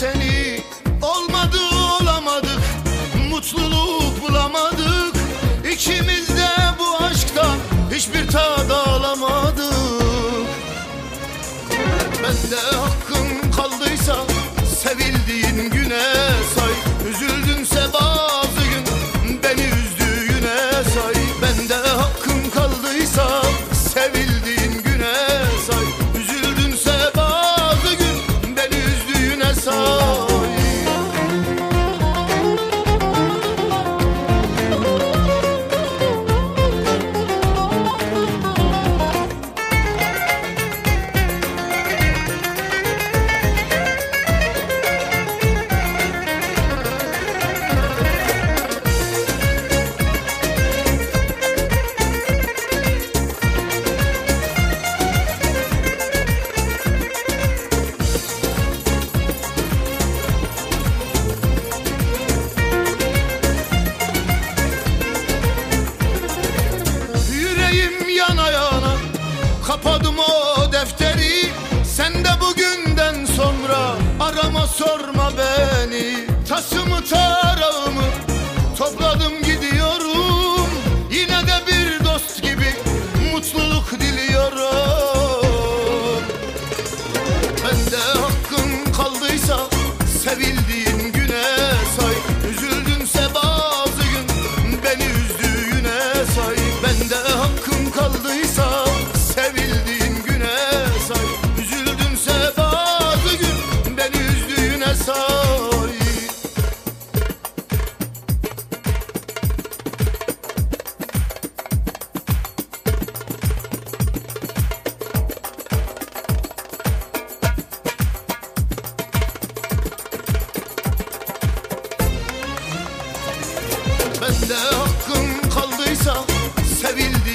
seni. Olmadı olamadık. Mutluluk bulamadık. İkimiz de bu aşktan Hiçbir tad alamadık. Bende hakkım kaldıysa Sevildiğin güne say. Üzüldüm soul. Kapadım o defteri. Sen de bugünden sonra Arama sorma beni. Tasımı tarağımı Topladım gidiyorum. Yine de bir dost gibi Mutluluk diliyorum. Bende hakkın kaldıysa Sevildiğin Bende hakkın kaldıysa sevildi